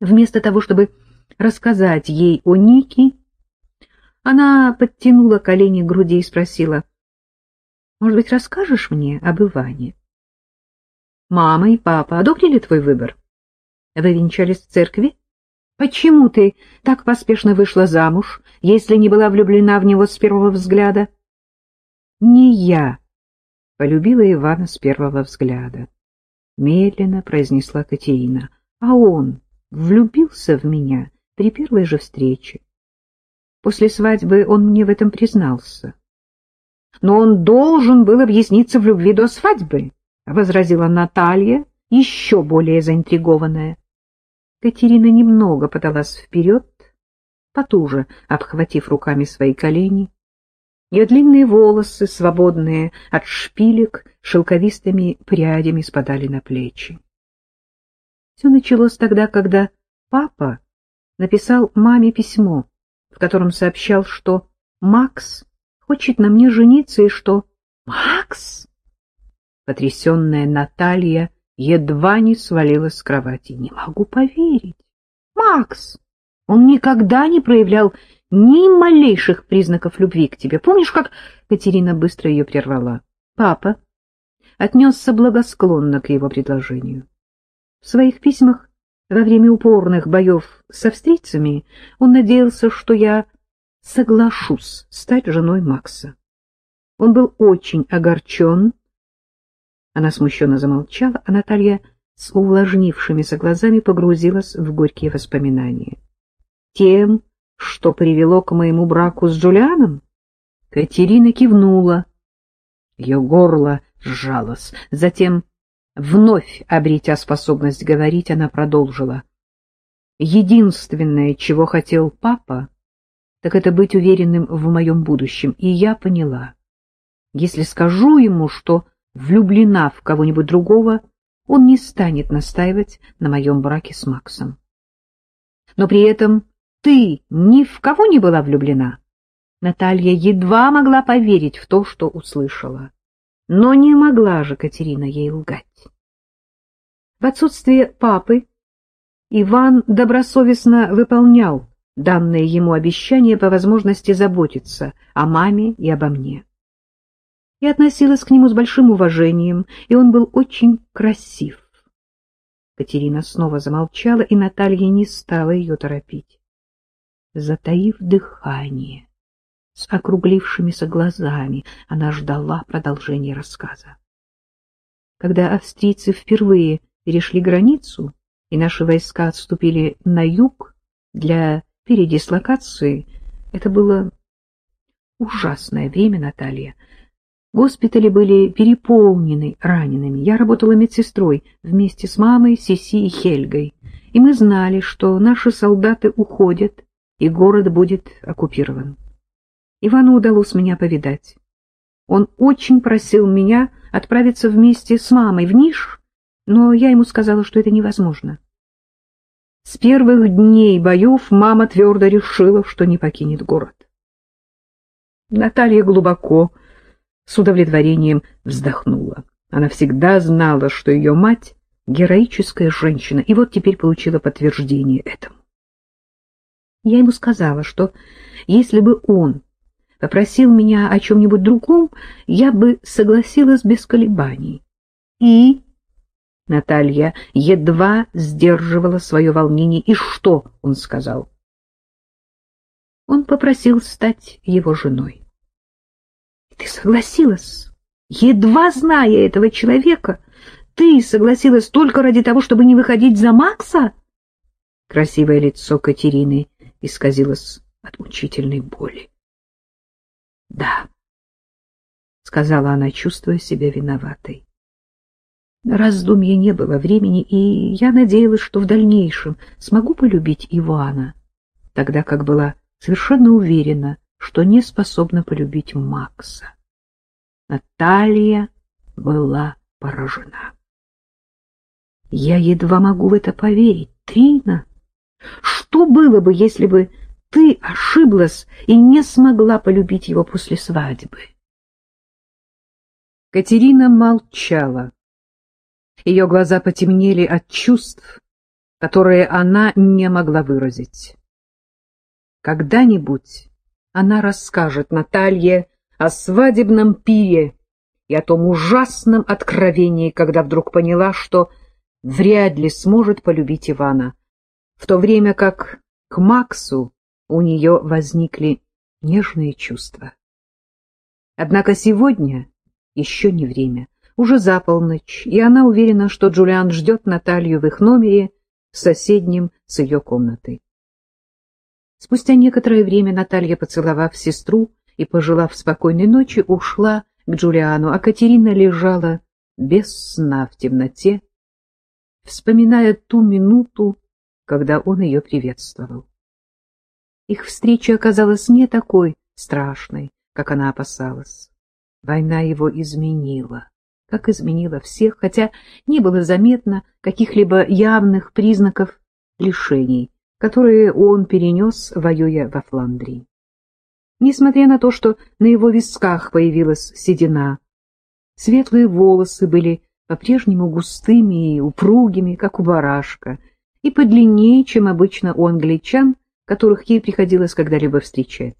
Вместо того, чтобы рассказать ей о Нике, она подтянула колени к груди и спросила, «Может быть, расскажешь мне об Иване?» «Мама и папа одобрили твой выбор? Вы венчались в церкви? Почему ты так поспешно вышла замуж, если не была влюблена в него с первого взгляда?» «Не я полюбила Ивана с первого взгляда», — медленно произнесла Катерина, «а он влюбился в меня при первой же встрече. После свадьбы он мне в этом признался. Но он должен был объясниться в любви до свадьбы, — возразила Наталья, еще более заинтригованная. Катерина немного подалась вперед, потуже обхватив руками свои колени. Ее длинные волосы, свободные от шпилек, шелковистыми прядями спадали на плечи. Все началось тогда, когда папа написал маме письмо, в котором сообщал, что Макс хочет на мне жениться и что... Макс? Потрясенная Наталья едва не свалилась с кровати. Не могу поверить. Макс! Он никогда не проявлял ни малейших признаков любви к тебе. Помнишь, как Катерина быстро ее прервала? Папа отнесся благосклонно к его предложению. В своих письмах во время упорных боев с австрийцами он надеялся, что я соглашусь стать женой Макса. Он был очень огорчен. Она смущенно замолчала, а Наталья с увлажнившимися глазами погрузилась в горькие воспоминания. Тем, что привело к моему браку с Джулианом? Катерина кивнула. Ее горло сжалось. Затем Вновь обретя способность говорить, она продолжила. Единственное, чего хотел папа, так это быть уверенным в моем будущем. И я поняла. Если скажу ему, что влюблена в кого-нибудь другого, он не станет настаивать на моем браке с Максом. Но при этом ты ни в кого не была влюблена. Наталья едва могла поверить в то, что услышала. Но не могла же Катерина ей лгать. В отсутствие папы Иван добросовестно выполнял данное ему обещание по возможности заботиться о маме и обо мне. Я относилась к нему с большим уважением, и он был очень красив. Катерина снова замолчала, и Наталья не стала ее торопить. Затаив дыхание, с округлившимися глазами, она ждала продолжения рассказа. Когда австрийцы впервые перешли границу, и наши войска отступили на юг для передислокации, это было ужасное время, Наталья. Госпитали были переполнены ранеными. Я работала медсестрой вместе с мамой, Сиси и Хельгой, и мы знали, что наши солдаты уходят, и город будет оккупирован. Ивану удалось меня повидать. Он очень просил меня отправиться вместе с мамой в Ниш, но я ему сказала, что это невозможно. С первых дней боев мама твердо решила, что не покинет город. Наталья глубоко, с удовлетворением вздохнула. Она всегда знала, что ее мать — героическая женщина, и вот теперь получила подтверждение этому. Я ему сказала, что если бы он попросил меня о чем-нибудь другом, я бы согласилась без колебаний. И Наталья едва сдерживала свое волнение. И что он сказал? Он попросил стать его женой. Ты согласилась? Едва зная этого человека, ты согласилась только ради того, чтобы не выходить за Макса? Красивое лицо Катерины исказилось от мучительной боли. — Да, — сказала она, чувствуя себя виноватой. Раздумья не было времени, и я надеялась, что в дальнейшем смогу полюбить Ивана, тогда как была совершенно уверена, что не способна полюбить Макса. Наталья была поражена. Я едва могу в это поверить, Трина. Что было бы, если бы ты ошиблась и не смогла полюбить его после свадьбы? Катерина молчала. Ее глаза потемнели от чувств, которые она не могла выразить. Когда-нибудь она расскажет Наталье о свадебном пире и о том ужасном откровении, когда вдруг поняла, что вряд ли сможет полюбить Ивана, в то время как к Максу у нее возникли нежные чувства. Однако сегодня еще не время, уже за полночь, и она уверена, что Джулиан ждет Наталью в их номере, соседнем с ее комнатой. Спустя некоторое время Наталья, поцеловав сестру и пожелав спокойной ночи, ушла к Джулиану, а Катерина лежала без сна в темноте, вспоминая ту минуту, когда он ее приветствовал. Их встреча оказалась не такой страшной, как она опасалась. Война его изменила, как изменила всех, хотя не было заметно каких-либо явных признаков лишений, которые он перенес, воюя во Фландрии. Несмотря на то, что на его висках появилась седина, светлые волосы были по-прежнему густыми и упругими, как у барашка, и подлиннее, чем обычно у англичан, которых ей приходилось когда-либо встречать.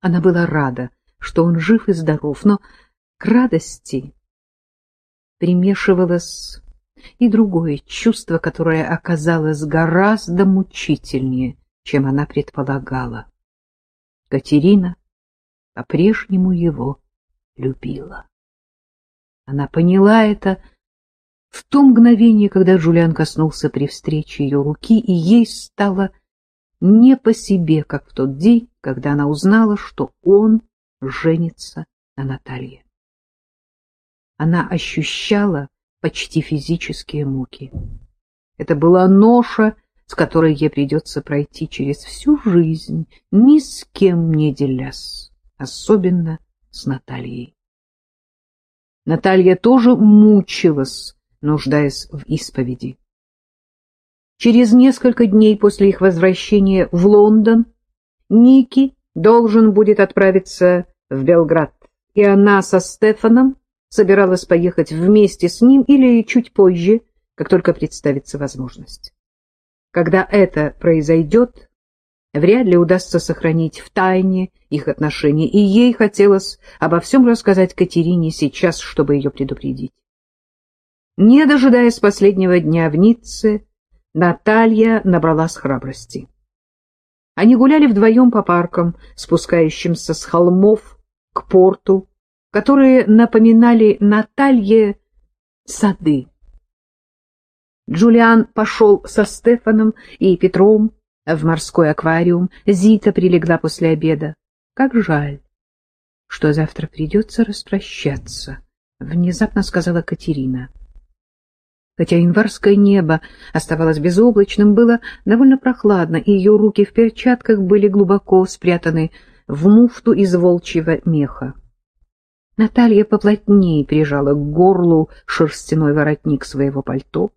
Она была рада, что он жив и здоров, но к радости примешивалось и другое чувство, которое оказалось гораздо мучительнее, чем она предполагала. Катерина по-прежнему его любила. Она поняла это в то мгновение, когда Джулиан коснулся при встрече ее руки, и ей стало не по себе, как в тот день, когда она узнала, что он женится на Наталье. Она ощущала почти физические муки. Это была ноша, с которой ей придется пройти через всю жизнь, ни с кем не делясь, особенно с Натальей. Наталья тоже мучилась, нуждаясь в исповеди. Через несколько дней после их возвращения в Лондон Ники должен будет отправиться в Белград, и она со Стефаном собиралась поехать вместе с ним или чуть позже, как только представится возможность. Когда это произойдет, вряд ли удастся сохранить в тайне их отношения, и ей хотелось обо всем рассказать Катерине сейчас, чтобы ее предупредить. Не дожидаясь последнего дня в Ницце, Наталья набралась храбрости. Они гуляли вдвоем по паркам, спускающимся с холмов к порту, которые напоминали Наталье сады. Джулиан пошел со Стефаном и Петром в морской аквариум. Зита прилегла после обеда. Как жаль, что завтра придется распрощаться, — внезапно сказала Катерина. Хотя январское небо оставалось безоблачным, было довольно прохладно, и ее руки в перчатках были глубоко спрятаны в муфту из волчьего меха. Наталья поплотнее прижала к горлу шерстяной воротник своего пальто.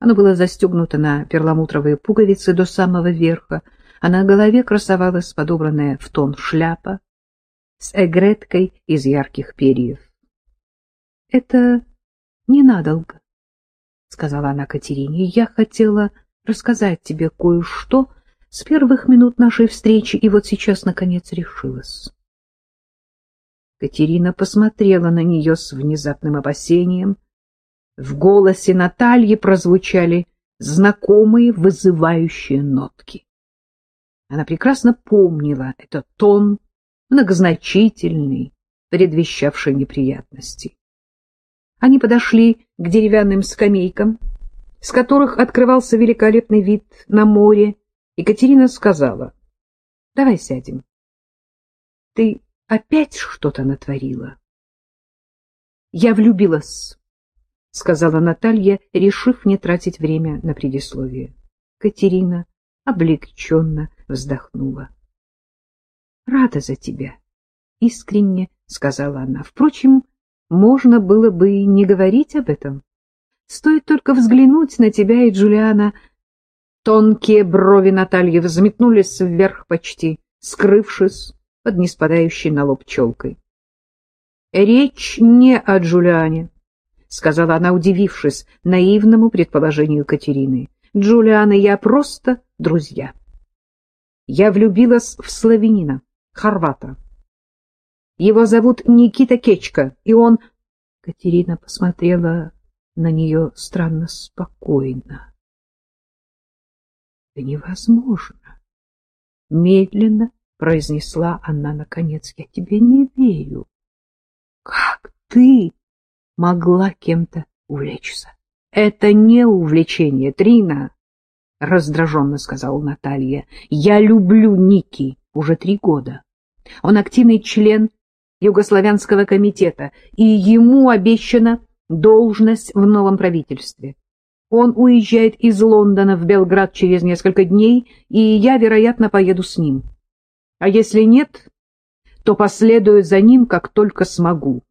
Оно было застегнуто на перламутровые пуговицы до самого верха, а на голове красовалась подобранная в тон шляпа с эгреткой из ярких перьев. — Это ненадолго, — сказала она Катерине. — Я хотела рассказать тебе кое-что с первых минут нашей встречи, и вот сейчас, наконец, решилась. Катерина посмотрела на нее с внезапным опасением — в голосе Натальи прозвучали знакомые вызывающие нотки. Она прекрасно помнила этот тон, многозначительный, предвещавший неприятности. Они подошли к деревянным скамейкам, с которых открывался великолепный вид на море, и Катерина сказала, — Давай сядем. Ты опять что-то натворила? Я влюбилась — сказала Наталья, решив не тратить время на предисловие. Катерина облегченно вздохнула. — Рада за тебя, — искренне сказала она. Впрочем, можно было бы и не говорить об этом. Стоит только взглянуть на тебя и Джулиана. Тонкие брови Натальи взметнулись вверх почти, скрывшись под неспадающей на лоб челкой. Речь не о Джулиане. — сказала она, удивившись наивному предположению Катерины. Джулиан и я просто друзья. Я влюбилась в славянина, хорвата. Его зовут Никита Кечка, и он... Катерина посмотрела на нее странно спокойно. — Это невозможно. Медленно произнесла она наконец. — Я тебе не верю. Как ты могла кем-то увлечься? — Это не увлечение, Трина, — раздраженно сказала Наталья. — Я люблю Ники уже три года. Он активный член Югославянского комитета, и ему обещана должность в новом правительстве. Он уезжает из Лондона в Белград через несколько дней, и я, вероятно, поеду с ним. А если нет, то последую за ним, как только смогу.